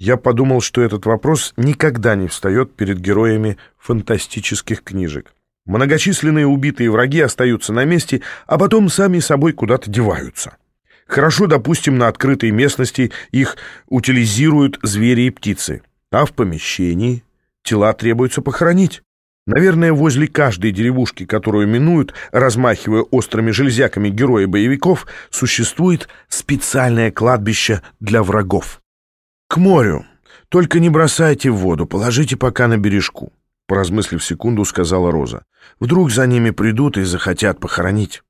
Я подумал, что этот вопрос никогда не встает перед героями фантастических книжек. Многочисленные убитые враги остаются на месте, а потом сами собой куда-то деваются. Хорошо, допустим, на открытой местности их утилизируют звери и птицы, а в помещении тела требуется похоронить. Наверное, возле каждой деревушки, которую минуют, размахивая острыми железяками герои боевиков, существует специальное кладбище для врагов. «К морю. Только не бросайте в воду, положите пока на бережку», — поразмыслив секунду, сказала Роза. «Вдруг за ними придут и захотят похоронить».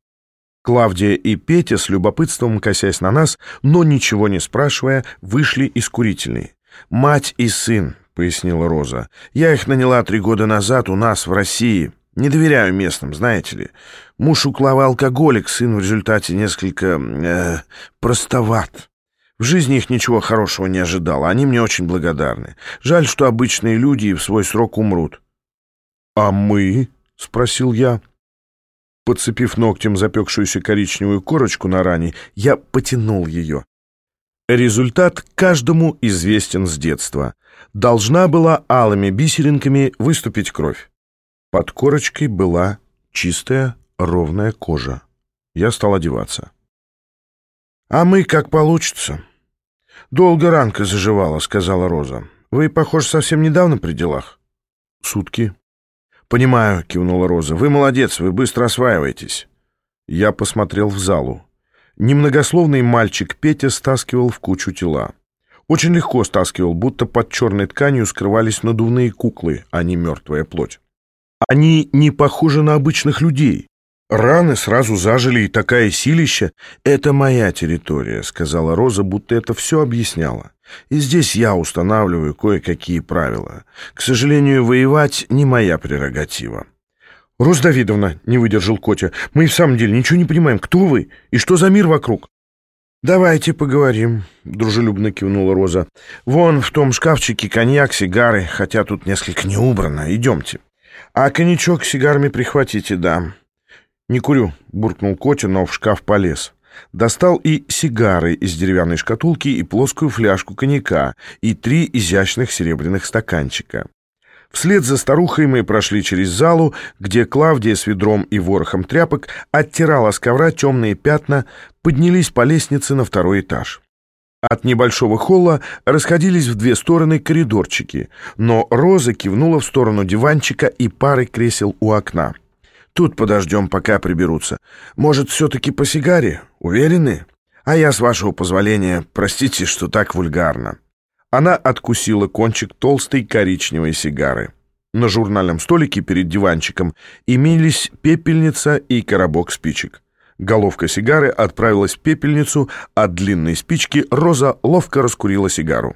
Клавдия и Петя, с любопытством косясь на нас, но ничего не спрашивая, вышли из курительной. «Мать и сын», — пояснила Роза. «Я их наняла три года назад у нас, в России. Не доверяю местным, знаете ли. Муж у Клавы алкоголик, сын в результате несколько... Э, простоват. В жизни их ничего хорошего не ожидал, они мне очень благодарны. Жаль, что обычные люди в свой срок умрут». «А мы?» — спросил я. Подцепив ногтем запекшуюся коричневую корочку на ране, я потянул ее. Результат каждому известен с детства. Должна была алыми бисеринками выступить кровь. Под корочкой была чистая, ровная кожа. Я стал одеваться. «А мы как получится?» «Долго ранка заживала», — сказала Роза. «Вы, похоже, совсем недавно при делах?» «Сутки». «Понимаю», — кивнула Роза. «Вы молодец, вы быстро осваиваетесь». Я посмотрел в залу. Немногословный мальчик Петя стаскивал в кучу тела. Очень легко стаскивал, будто под черной тканью скрывались надувные куклы, а не мертвая плоть. Они не похожи на обычных людей. Раны сразу зажили, и такая силища — это моя территория, — сказала Роза, будто это все объясняла. И здесь я устанавливаю кое-какие правила. К сожалению, воевать не моя прерогатива. «Рос Давидовна», — не выдержал Котя, — «мы и в самом деле ничего не понимаем. Кто вы? И что за мир вокруг?» «Давайте поговорим», — дружелюбно кивнула Роза. «Вон в том шкафчике коньяк, сигары, хотя тут несколько не убрано. Идемте. А коньячок с сигарами прихватите, да». «Не курю», — буркнул Котя, но в шкаф полез. Достал и сигары из деревянной шкатулки, и плоскую фляжку коньяка, и три изящных серебряных стаканчика. Вслед за старухой мы прошли через залу, где Клавдия с ведром и ворохом тряпок оттирала с ковра темные пятна, поднялись по лестнице на второй этаж. От небольшого холла расходились в две стороны коридорчики, но Роза кивнула в сторону диванчика и пары кресел у окна. «Тут подождем, пока приберутся. Может, все-таки по сигаре? Уверены? А я, с вашего позволения, простите, что так вульгарно». Она откусила кончик толстой коричневой сигары. На журнальном столике перед диванчиком имелись пепельница и коробок спичек. Головка сигары отправилась в пепельницу, а длинной спички Роза ловко раскурила сигару.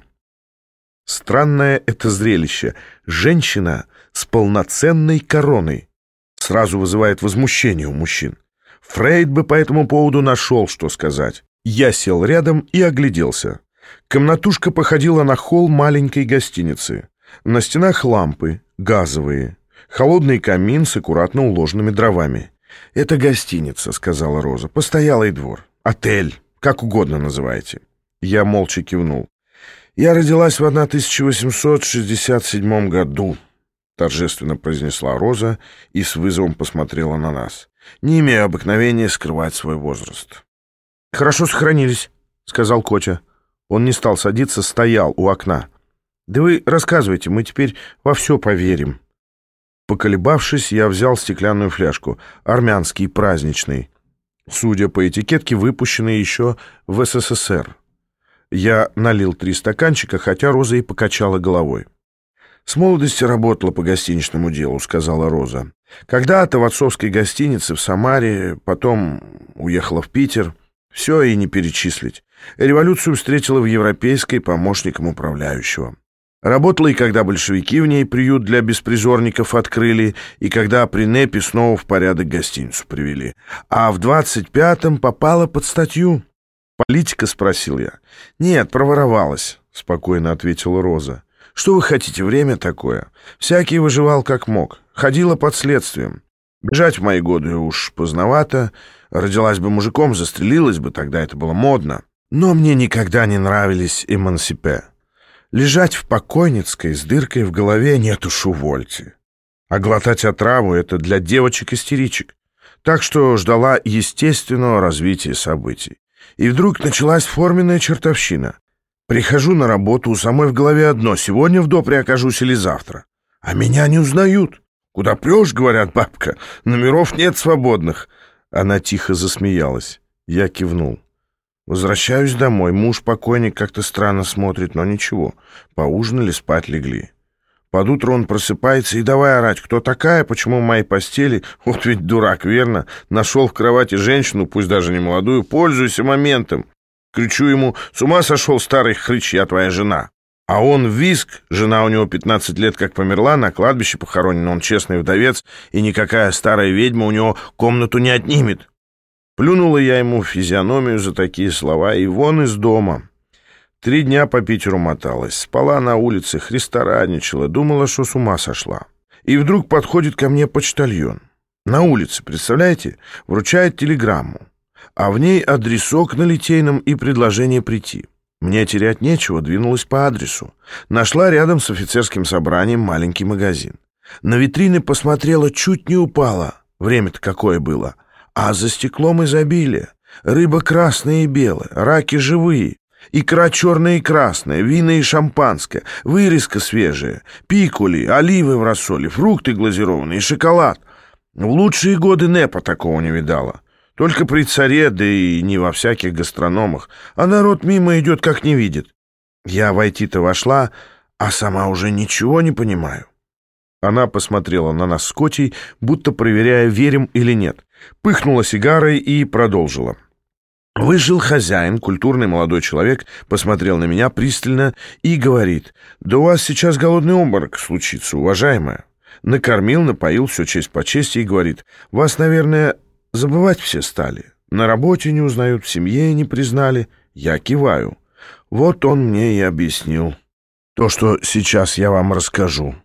Странное это зрелище. Женщина с полноценной короной. Сразу вызывает возмущение у мужчин. Фрейд бы по этому поводу нашел, что сказать. Я сел рядом и огляделся. Комнатушка походила на холл маленькой гостиницы. На стенах лампы, газовые, холодный камин с аккуратно уложенными дровами. «Это гостиница», — сказала Роза, — «постоялый двор, отель, как угодно называйте». Я молча кивнул. «Я родилась в 1867 году», — торжественно произнесла Роза и с вызовом посмотрела на нас. «Не имею обыкновения скрывать свой возраст». «Хорошо сохранились», — сказал Котя. Он не стал садиться, стоял у окна. «Да вы рассказывайте, мы теперь во все поверим». Поколебавшись, я взял стеклянную фляжку, армянский, праздничный, судя по этикетке, выпущенный еще в СССР. Я налил три стаканчика, хотя Роза и покачала головой. «С молодости работала по гостиничному делу», — сказала Роза. «Когда-то в отцовской гостинице в Самаре, потом уехала в Питер. Все и не перечислить. Революцию встретила в Европейской помощником управляющего. Работала и когда большевики в ней приют для беспризорников открыли, и когда при НЭПе снова в порядок гостиницу привели. А в 25-м попала под статью. «Политика?» — спросил я. «Нет, проворовалась», — спокойно ответила Роза. «Что вы хотите, время такое? Всякий выживал как мог. Ходила под следствием. Бежать в мои годы уж поздновато. Родилась бы мужиком, застрелилась бы, тогда это было модно. Но мне никогда не нравились эмансипе. Лежать в покойницкой с дыркой в голове нет уж увольте. А глотать отраву — это для девочек-истеричек. Так что ждала естественного развития событий. И вдруг началась форменная чертовщина. Прихожу на работу, у самой в голове одно — сегодня в допре окажусь или завтра. А меня не узнают. «Куда прешь?» — говорят, бабка. «Номеров нет свободных». Она тихо засмеялась. Я кивнул. Возвращаюсь домой. Муж покойник как-то странно смотрит, но ничего. Поужинали, спать легли. Под утро он просыпается и давай орать. Кто такая? Почему в моей постели? Вот ведь дурак, верно? Нашел в кровати женщину, пусть даже не молодую. Пользуйся моментом. Кричу ему, с ума сошел старый хрыч, я твоя жена. А он виск, жена у него 15 лет как померла, на кладбище похоронен, он честный вдовец, и никакая старая ведьма у него комнату не отнимет. Плюнула я ему в физиономию за такие слова, и вон из дома. Три дня по Питеру моталась, спала на улице, христорадничала, думала, что с ума сошла. И вдруг подходит ко мне почтальон. На улице, представляете, вручает телеграмму, а в ней адресок на Литейном и предложение прийти. Мне терять нечего, двинулась по адресу. Нашла рядом с офицерским собранием маленький магазин. На витрины посмотрела, чуть не упала. Время-то какое было. А за стеклом изобилие. Рыба красная и белая, раки живые, икра черная и красная, вина и шампанское, вырезка свежая, пикули, оливы в рассоле, фрукты глазированные, шоколад. В лучшие годы Непа такого не видала. Только при царе, да и не во всяких гастрономах. А народ мимо идет, как не видит. Я войти-то вошла, а сама уже ничего не понимаю. Она посмотрела на нас с Котей, будто проверяя, верим или нет. Пыхнула сигарой и продолжила. Вышел хозяин, культурный молодой человек, посмотрел на меня пристально и говорит, «Да у вас сейчас голодный обморок случится, уважаемая». Накормил, напоил, все честь по чести и говорит, «Вас, наверное, Забывать все стали. На работе не узнают, в семье не признали. Я киваю. Вот он мне и объяснил. То, что сейчас я вам расскажу.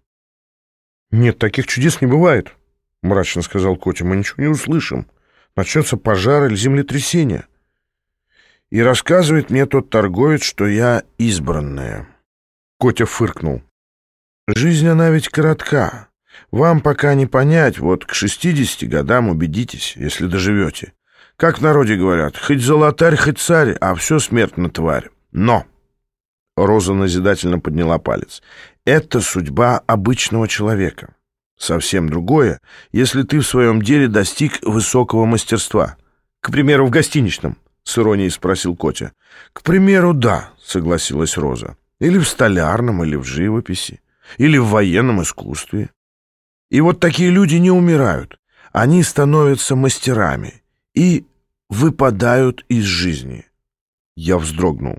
«Нет, таких чудес не бывает», — мрачно сказал Котя. «Мы ничего не услышим. Начнется пожар или землетрясение». И рассказывает мне тот торговец, что я избранная. Котя фыркнул. «Жизнь, она ведь коротка. Вам пока не понять, вот к 60 годам убедитесь, если доживете. Как в народе говорят, хоть золотарь, хоть царь, а все смертно тварь. Но, Роза назидательно подняла палец, это судьба обычного человека. Совсем другое, если ты в своем деле достиг высокого мастерства. К примеру, в гостиничном, с иронией спросил Котя. К примеру, да, согласилась Роза. Или в столярном, или в живописи, или в военном искусстве. И вот такие люди не умирают. Они становятся мастерами и выпадают из жизни. Я вздрогнул.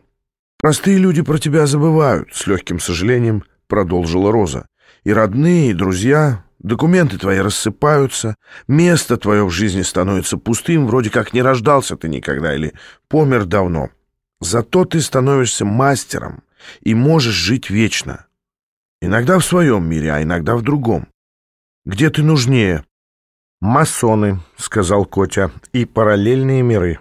Простые люди про тебя забывают, с легким сожалением продолжила Роза. И родные, и друзья, документы твои рассыпаются, место твое в жизни становится пустым, вроде как не рождался ты никогда или помер давно. Зато ты становишься мастером и можешь жить вечно. Иногда в своем мире, а иногда в другом. Где ты нужнее?» «Масоны», — сказал Котя, — «и параллельные миры».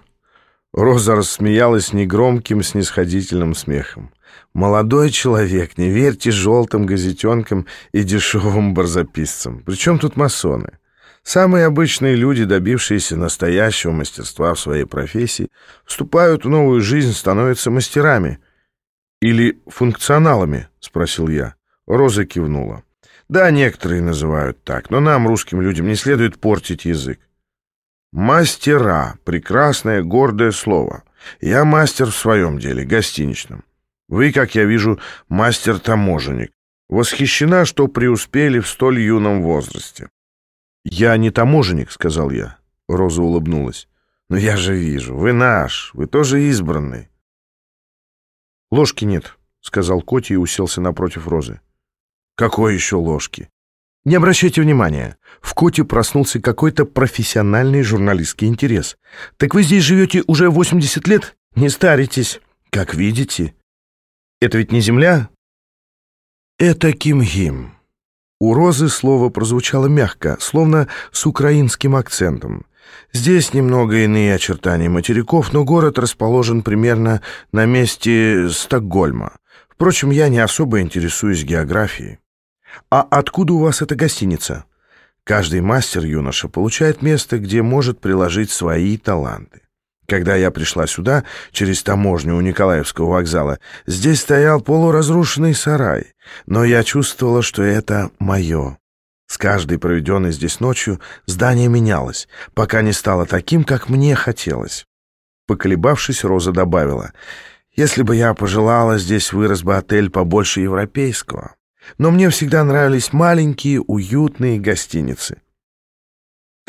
Роза рассмеялась негромким, снисходительным смехом. «Молодой человек, не верьте желтым газетенкам и дешевым барзаписцам. Причем тут масоны? Самые обычные люди, добившиеся настоящего мастерства в своей профессии, вступают в новую жизнь, становятся мастерами». «Или функционалами?» — спросил я. Роза кивнула. Да, некоторые называют так, но нам, русским людям, не следует портить язык. Мастера — прекрасное, гордое слово. Я мастер в своем деле, гостиничном. Вы, как я вижу, мастер-таможенник. Восхищена, что преуспели в столь юном возрасте. «Я не таможенник», — сказал я. Роза улыбнулась. «Но я же вижу, вы наш, вы тоже избранный». «Ложки нет», — сказал Коти и уселся напротив Розы. Какой еще ложки? Не обращайте внимания. В Коте проснулся какой-то профессиональный журналистский интерес. Так вы здесь живете уже 80 лет? Не старитесь. Как видите. Это ведь не земля? Это Кимгим. У Розы слово прозвучало мягко, словно с украинским акцентом. Здесь немного иные очертания материков, но город расположен примерно на месте Стокгольма Впрочем, я не особо интересуюсь географией. А откуда у вас эта гостиница? Каждый мастер юноша получает место, где может приложить свои таланты. Когда я пришла сюда, через таможню у Николаевского вокзала, здесь стоял полуразрушенный сарай, но я чувствовала, что это мое. С каждой проведенной здесь ночью здание менялось, пока не стало таким, как мне хотелось. Поколебавшись, Роза добавила, «Если бы я пожелала, здесь вырос бы отель побольше европейского. Но мне всегда нравились маленькие, уютные гостиницы».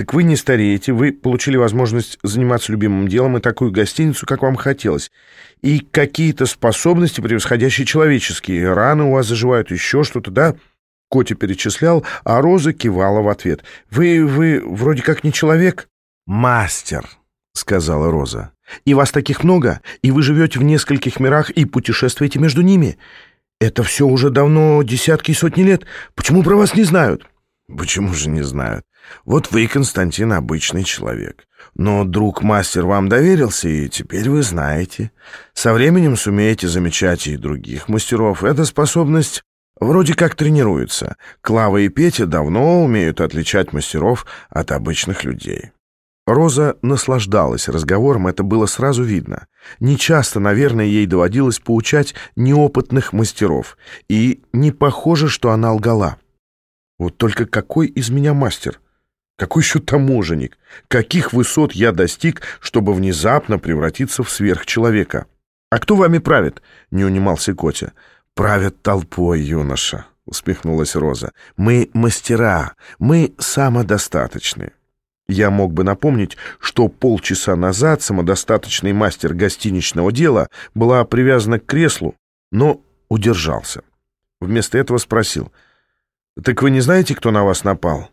Так вы не стареете, вы получили возможность заниматься любимым делом и такую гостиницу, как вам хотелось. И какие-то способности, превосходящие человеческие. Раны у вас заживают, еще что-то, да?» Котя перечислял, а Роза кивала в ответ. «Вы, вы вроде как не человек?» «Мастер», — сказала Роза. «И вас таких много, и вы живете в нескольких мирах и путешествуете между ними. Это все уже давно десятки и сотни лет. Почему про вас не знают?» «Почему же не знают? Вот вы, Константин, обычный человек. Но друг-мастер вам доверился, и теперь вы знаете. Со временем сумеете замечать и других мастеров. Эта способность вроде как тренируется. Клава и Петя давно умеют отличать мастеров от обычных людей. Роза наслаждалась разговором, это было сразу видно. Нечасто, наверное, ей доводилось поучать неопытных мастеров, и не похоже, что она лгала. Вот только какой из меня мастер? Какой еще таможенник? Каких высот я достиг, чтобы внезапно превратиться в сверхчеловека? А кто вами правит? Не унимался Котя. Правят толпой, юноша, усмехнулась Роза. Мы мастера, мы самодостаточны. Я мог бы напомнить, что полчаса назад самодостаточный мастер гостиничного дела была привязана к креслу, но удержался. Вместо этого спросил, «Так вы не знаете, кто на вас напал?»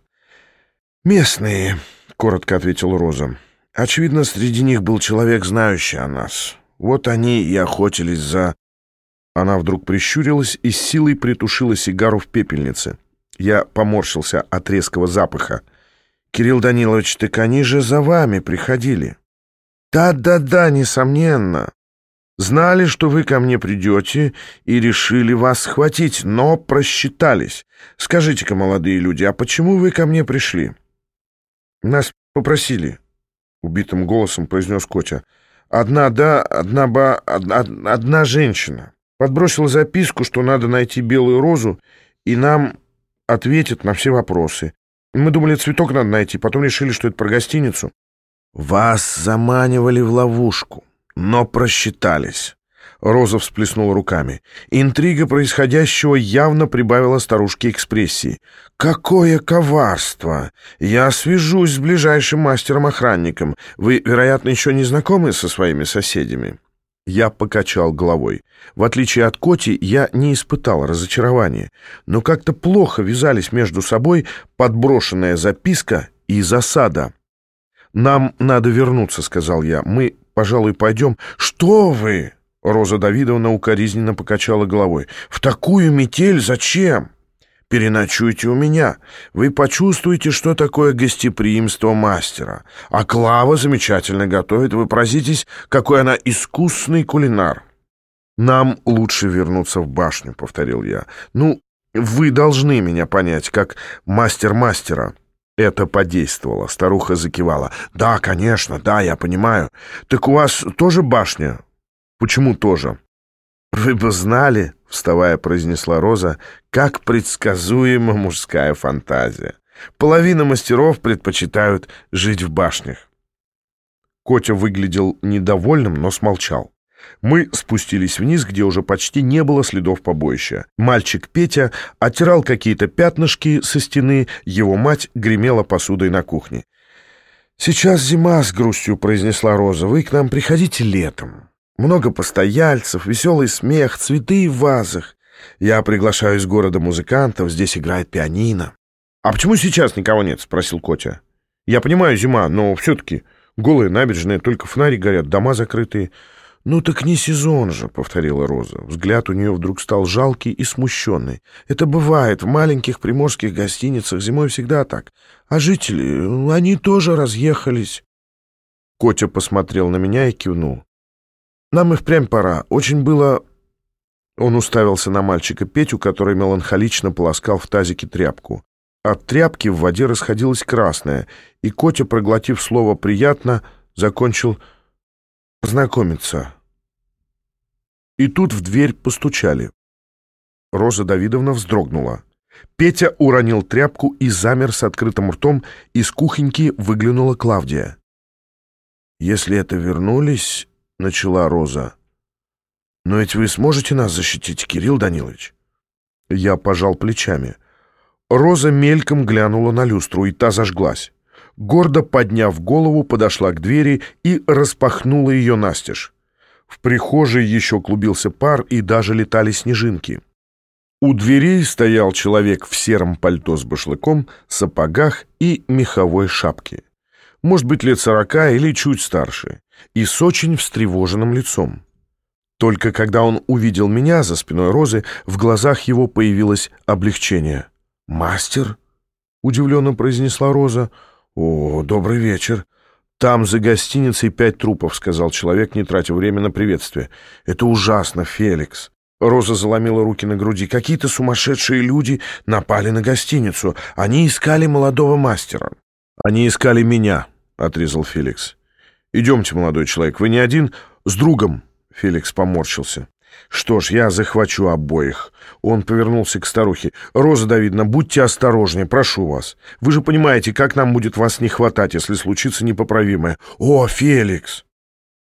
«Местные», — коротко ответил Роза. «Очевидно, среди них был человек, знающий о нас. Вот они и охотились за...» Она вдруг прищурилась и с силой притушила сигару в пепельнице. Я поморщился от резкого запаха. «Кирилл Данилович, так они же за вами приходили». «Да-да-да, несомненно. Знали, что вы ко мне придете и решили вас схватить, но просчитались. Скажите-ка, молодые люди, а почему вы ко мне пришли?» «Нас попросили», — убитым голосом произнес Котя. «Одна да, одна ба... Одна, одна женщина. Подбросила записку, что надо найти белую розу, и нам ответят на все вопросы. Мы думали, цветок надо найти, потом решили, что это про гостиницу». «Вас заманивали в ловушку, но просчитались». Роза всплеснула руками. Интрига происходящего явно прибавила старушке экспрессии. «Какое коварство! Я свяжусь с ближайшим мастером-охранником. Вы, вероятно, еще не знакомы со своими соседями?» Я покачал головой. В отличие от Коти, я не испытал разочарования, но как-то плохо вязались между собой подброшенная записка и засада. «Нам надо вернуться», — сказал я. «Мы, пожалуй, пойдем». «Что вы?» Роза Давидовна укоризненно покачала головой. «В такую метель зачем? Переночуйте у меня. Вы почувствуете, что такое гостеприимство мастера. А Клава замечательно готовит. Вы поразитесь, какой она искусный кулинар». «Нам лучше вернуться в башню», — повторил я. «Ну, вы должны меня понять, как мастер мастера». Это подействовало. Старуха закивала. «Да, конечно, да, я понимаю. Так у вас тоже башня Почему тоже? Вы бы знали, вставая, произнесла Роза, как предсказуема мужская фантазия. Половина мастеров предпочитают жить в башнях. Котя выглядел недовольным, но смолчал. Мы спустились вниз, где уже почти не было следов побоища. Мальчик Петя оттирал какие-то пятнышки со стены, его мать гремела посудой на кухне. «Сейчас зима», — с грустью произнесла Роза, — «вы к нам приходите летом». Много постояльцев, веселый смех, цветы в вазах. Я приглашаю из города музыкантов, здесь играет пианино. — А почему сейчас никого нет? — спросил Котя. — Я понимаю, зима, но все-таки голые набережные, только фонари горят, дома закрытые. — Ну так не сезон же, — повторила Роза. Взгляд у нее вдруг стал жалкий и смущенный. Это бывает в маленьких приморских гостиницах, зимой всегда так. А жители, они тоже разъехались. Котя посмотрел на меня и кивнул. Нам и впрямь пора. Очень было Он уставился на мальчика Петю, который меланхолично полоскал в тазике тряпку. От тряпки в воде расходилось красное, и Котя, проглотив слово «приятно», закончил «познакомиться». И тут в дверь постучали. Роза Давидовна вздрогнула. Петя уронил тряпку и замер с открытым ртом, из кухоньки выглянула Клавдия. «Если это вернулись...» — начала Роза. «Но ведь вы сможете нас защитить, Кирилл Данилович?» Я пожал плечами. Роза мельком глянула на люстру, и та зажглась. Гордо подняв голову, подошла к двери и распахнула ее настежь. В прихожей еще клубился пар, и даже летали снежинки. У дверей стоял человек в сером пальто с башлыком, сапогах и меховой шапке. Может быть, лет сорока или чуть старше, и с очень встревоженным лицом. Только когда он увидел меня за спиной Розы, в глазах его появилось облегчение. «Мастер?» — удивленно произнесла Роза. «О, добрый вечер!» «Там за гостиницей пять трупов», — сказал человек, не тратя время на приветствие. «Это ужасно, Феликс. Роза заломила руки на груди. Какие-то сумасшедшие люди напали на гостиницу. Они искали молодого мастера. Они искали меня, отрезал Феликс. Идемте, молодой человек, вы не один, с другом. Феликс поморщился. «Что ж, я захвачу обоих». Он повернулся к старухе. «Роза Давидовна, будьте осторожнее, прошу вас. Вы же понимаете, как нам будет вас не хватать, если случится непоправимое». «О, Феликс!»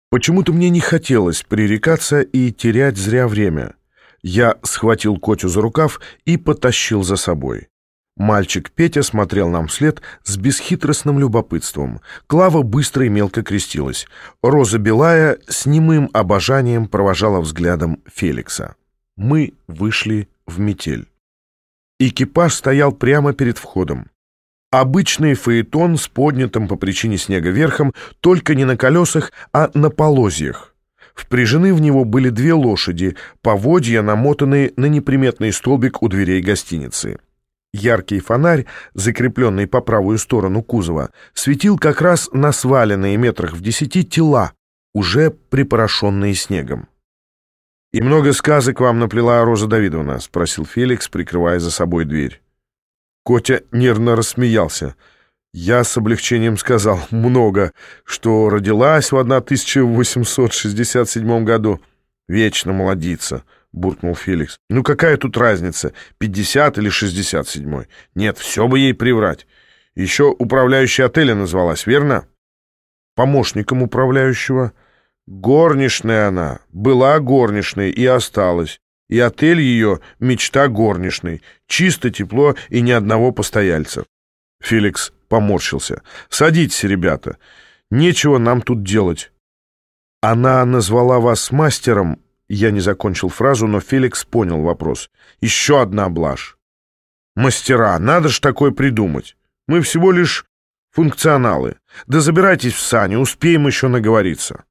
Почему-то мне не хотелось пререкаться и терять зря время. Я схватил Котю за рукав и потащил за собой. Мальчик Петя смотрел нам вслед с бесхитростным любопытством. Клава быстро и мелко крестилась. Роза Белая с немым обожанием провожала взглядом Феликса. Мы вышли в метель. Экипаж стоял прямо перед входом. Обычный фаэтон с поднятым по причине снега верхом, только не на колесах, а на полозьях. Впряжены в него были две лошади, поводья, намотанные на неприметный столбик у дверей гостиницы. Яркий фонарь, закрепленный по правую сторону кузова, светил как раз на сваленные метрах в десяти тела, уже припорошенные снегом. «И много сказок вам наплела Роза Давидовна?» — спросил Феликс, прикрывая за собой дверь. Котя нервно рассмеялся. Я с облегчением сказал «много», что родилась в 1867 году. «Вечно молодится», — буркнул Феликс. «Ну какая тут разница, 50 или 67? Нет, все бы ей приврать. Еще управляющая отеля назвалась, верно?» «Помощником управляющего». «Горничная она, была горничной и осталась и отель ее — мечта горничной. Чисто, тепло и ни одного постояльца. Феликс поморщился. «Садитесь, ребята. Нечего нам тут делать». «Она назвала вас мастером...» Я не закончил фразу, но Феликс понял вопрос. «Еще одна блажь». «Мастера, надо ж такое придумать. Мы всего лишь функционалы. Да забирайтесь в сани, успеем еще наговориться».